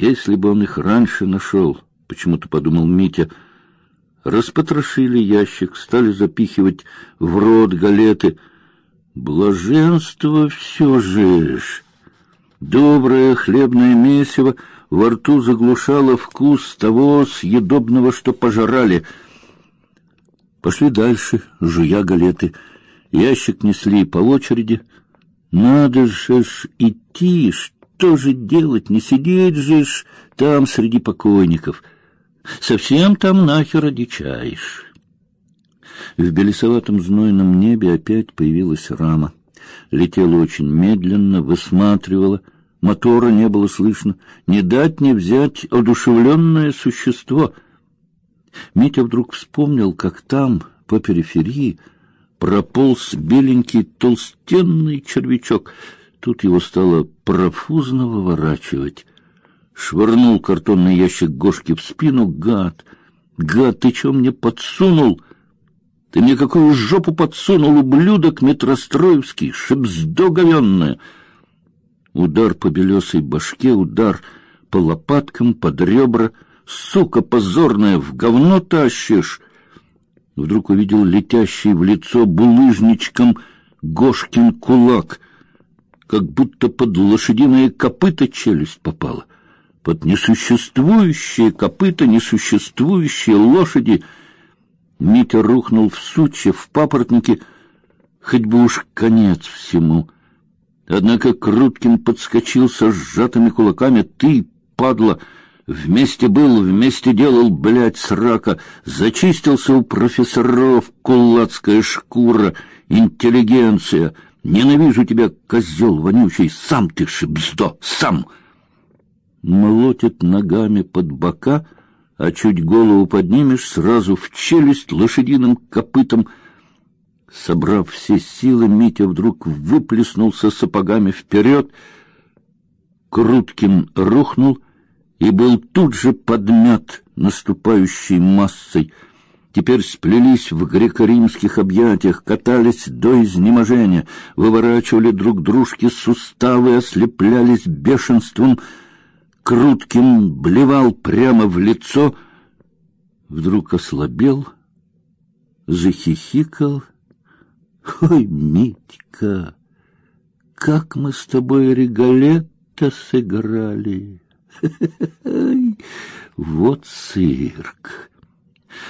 Если бы он их раньше нашел, почему-то подумал Митя, распотрошили ящик, стали запихивать в рот галеты. Блаженство все же. Доброе хлебное месиво во рту заглушало вкус того съедобного, что пожрали. Пошли дальше, жуя галеты. Ящик несли по очереди. Надо же ж идти, что же делать, не сидеть же ж там среди покойников. Совсем там нахер одичаешь. В белесоватом знойном небе опять появилась рама. Летела очень медленно, высматривала. Мотора не было слышно. Не дать не взять одушевленное существо. Митя вдруг вспомнил, как там, по периферии, прополз беленький толстенный червячок. Тут его стало профузно выворачивать. Швырнул картонный ящик Гошки в спину. Гад! Гад, ты что мне подсунул? Ты мне какую жопу подсунул, ублюдок метростроевский, говенное! Удар по белесой башке, удар по лопаткам, под ребра. Сука позорная, в говно тащишь! Вдруг увидел летящий в лицо булыжничком Гошкин кулак, как будто под лошадиное копыто челюсть попала. Под несуществующие копыта несуществующие лошади Митя рухнул в сучья, в папоротники, хоть бы уж конец всему — Однако Круткин подскочил со сжатыми кулаками. «Ты, падла, вместе был, вместе делал, блядь, срака! Зачистился у профессоров кулацкая шкура, интеллигенция! Ненавижу тебя, козел вонючий! Сам ты, шибздо, сам!» Молотит ногами под бока, а чуть голову поднимешь, сразу в челюсть лошадиным копытом — Собрав все силы, Митя вдруг выплеснулся сапогами вперед. Круткин рухнул и был тут же подмят наступающей массой. Теперь сплелись в греко-римских объятиях, катались до изнеможения, выворачивали друг дружке суставы, ослеплялись бешенством. Круткин блевал прямо в лицо, вдруг ослабел, захихикал Ой, Митька, как мы с тобой регалетто сыграли! Вот цирк!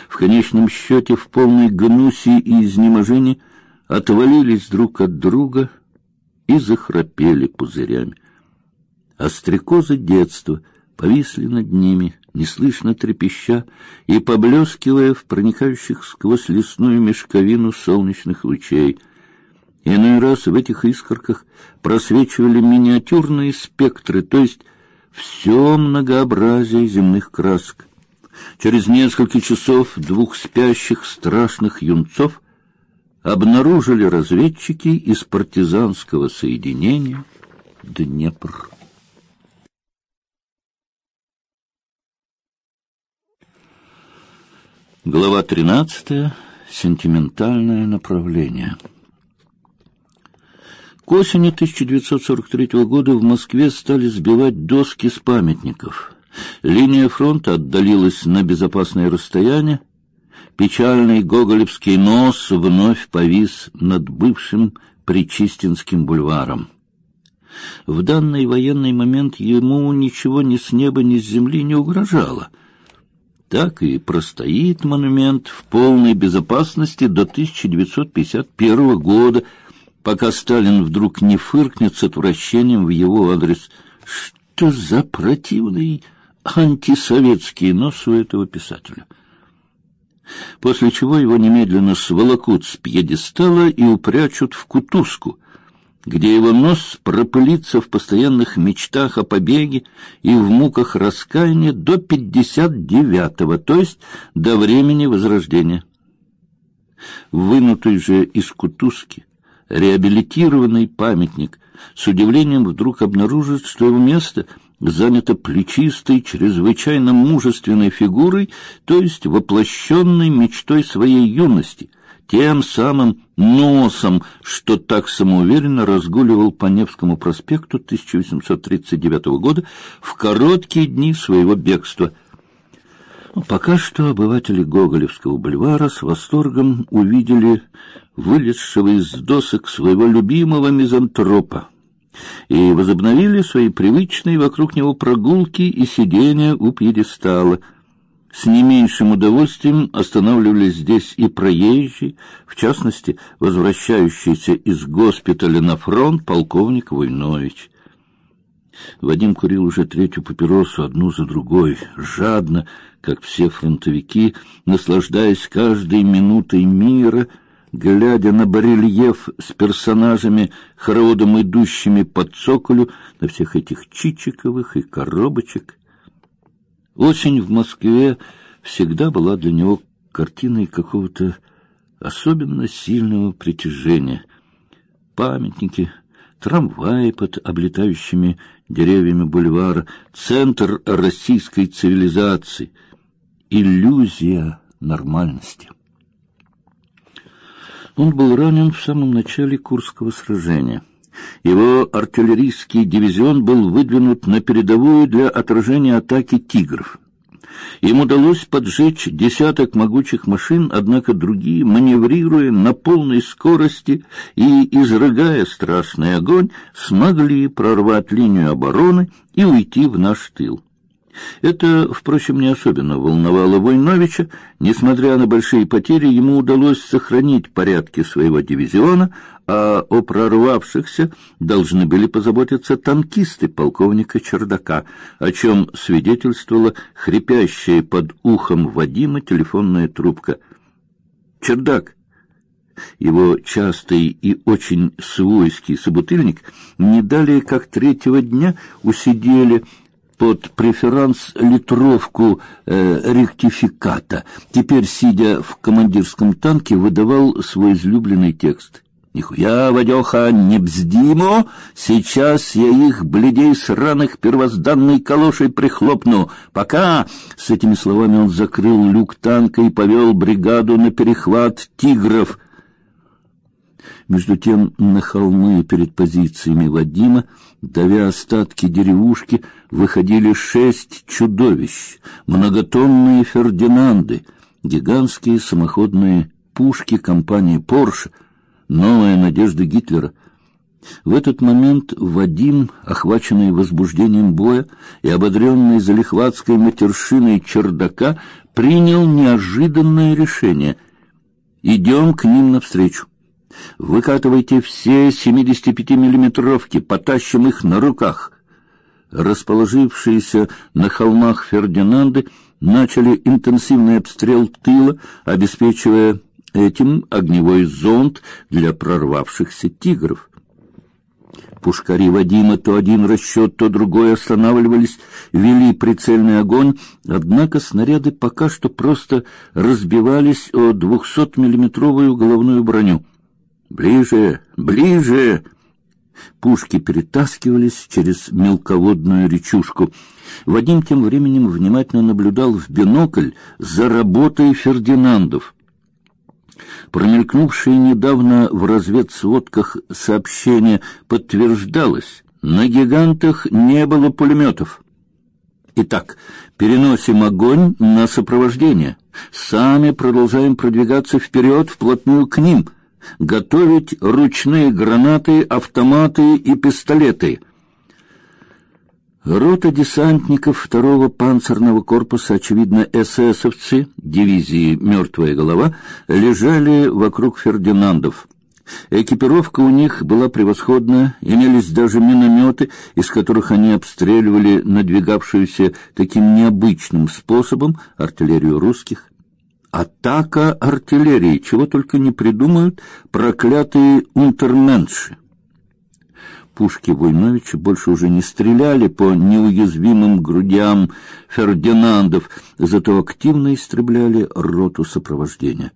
В конечном счете, в полной гнуси и изнеможении отвалились друг от друга и захрапели пузырями. А стрекозы детства повисли над ними, неслышно трепеща и поблескивая в проникающих сквозь лесную мешковину солнечных лучей. Иной раз в этих искорках просвечивали миниатюрные спектры, то есть все многообразие земных красок. Через несколько часов двух спящих страшных юнцов обнаружили разведчики из партизанского соединения Днепр. Глава 13. Сентиментальное направление. К осени 1943 года в Москве стали сбивать доски с памятников. Линия фронта отдалилась на безопасное расстояние. Печальный гоголевский нос вновь повис над бывшим Причистинским бульваром. В данный военный момент ему ничего ни с неба, ни с земли не угрожало — так и простоит монумент в полной безопасности до 1951 года, пока Сталин вдруг не фыркнет с отвращением в его адрес. Что за противный антисоветский нос у этого писателя? После чего его немедленно сволокут с пьедестала и упрячут в кутузку — где его нос пропылится в постоянных мечтах о побеге и в муках раскаяния до пятьдесят девятого, то есть до времени Возрождения. Вынутый же из кутузки, реабилитированный памятник с удивлением вдруг обнаружит, что его место занято плечистой, чрезвычайно мужественной фигурой, то есть воплощенной мечтой своей юности — тем самым носом, что так самоуверенно разгуливал по Невскому проспекту 1839 года в короткие дни своего бегства. Пока что обыватели Гоголевского бульвара с восторгом увидели вылезшего из досок своего любимого мизантропа и возобновили свои привычные вокруг него прогулки и сидения у пьедестала. С не меньшим удовольствием останавливались здесь и проезжие, в частности, возвращающийся из госпиталя на фронт полковник Войнович. Вадим курил уже третью папиросу, одну за другой, жадно, как все фронтовики, наслаждаясь каждой минутой мира — глядя на барельеф с персонажами, хороводом идущими по цоколю, на всех этих чичиковых и коробочек. Осень в Москве всегда была для него картиной какого-то особенно сильного притяжения. Памятники, трамваи под облетающими деревьями бульвара, центр российской цивилизации, иллюзия нормальности. Он был ранен в самом начале Курского сражения. Его артиллерийский дивизион был выдвинут на передовую для отражения атаки тигров. Им удалось поджечь десяток могучих машин, однако другие, маневрируя на полной скорости и изрыгая страшный огонь, смогли прорвать линию обороны и уйти в наш тыл. Это, впрочем, не особенно волновало Войновича. Несмотря на большие потери, ему удалось сохранить порядки своего дивизиона, а о прорвавшихся должны были позаботиться танкисты полковника Чердака, о чем свидетельствовала хрипящая под ухом Вадима телефонная трубка. «Чердак!» Его частый и очень свойский собутыльник не далее как третьего дня усидели под преферанс литровку э, ректификата. Теперь, сидя в командирском танке, выдавал свой излюбленный текст. «Нихуя, Вадеха, не бздимо! Сейчас я их, бледей сраных, первозданной калошей прихлопну! Пока!» С этими словами он закрыл люк танка и повел бригаду на перехват «Тигров». Между тем на холмы перед позициями Вадима, давя остатки деревушки, выходили шесть чудовищ, многотонные Фердинанды, гигантские самоходные пушки компании Порше, новая надежда Гитлера. В этот момент Вадим, охваченный возбуждением боя и ободренный залихватской матершиной чердака, принял неожиданное решение: идем к ним навстречу. Выкатывайте все 75-миллиметровки, потащим их на руках. Расположившиеся на холмах Фердинанды начали интенсивный обстрел тыла, обеспечивая этим огневой зонд для прорвавшихся тигров. Пушкари Вадима то один расчет, то другой останавливались, вели прицельный огонь, однако снаряды пока что просто разбивались о двухсотмиллиметровую головную броню. Ближе, ближе! Пушки перетаскивались через мелководную речушку. Вадим тем временем внимательно наблюдал в бинокль за работой Фердинандов. Промелькнувшее недавно в разведсводках сообщение подтверждалось: на гигантах не было пулеметов. Итак, переносим огонь на сопровождение. Сами продолжаем продвигаться вперед, вплотную к ним готовить ручные гранаты, автоматы и пистолеты. Рота десантников второго панцирного корпуса, очевидно, эсэсовцы дивизии «Мертвая голова», лежали вокруг Фердинандов. Экипировка у них была превосходная, имелись даже минометы, из которых они обстреливали надвигавшуюся таким необычным способом артиллерию русских. Атака артиллерии, чего только не придумают проклятые унтерменши. Пушки Войновича больше уже не стреляли по неуязвимым грудям Фердинандов, зато активно истребляли роту сопровождения.